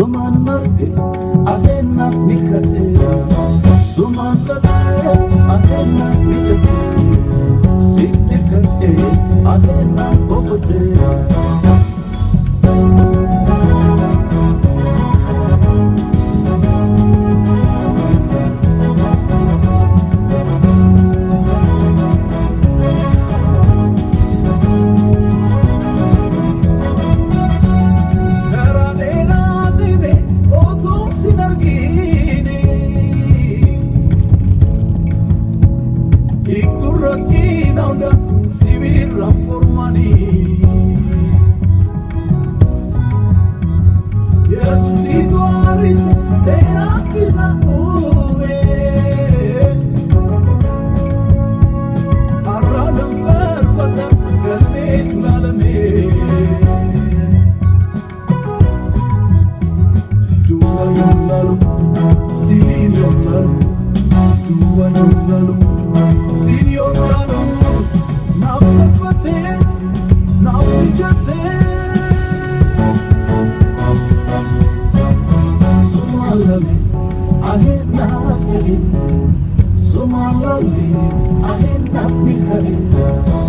Suman mate, arenas michate. Suman mate, arenas michate. Siktikate, arenas michate. rocky now the civil run for money. Yes, it was, say, I'm so Sumalalay, akin nas ni Karim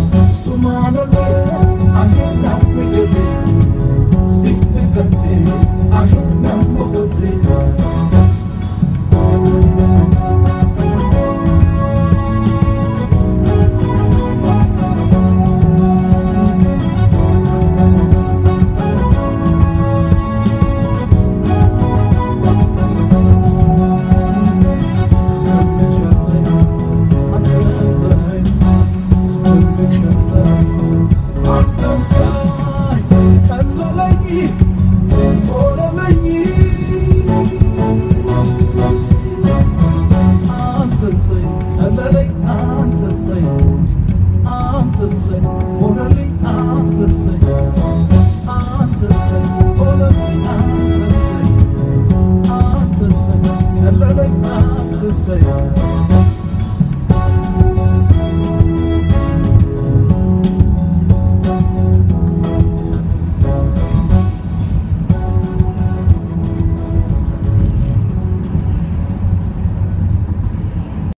And her they not to say.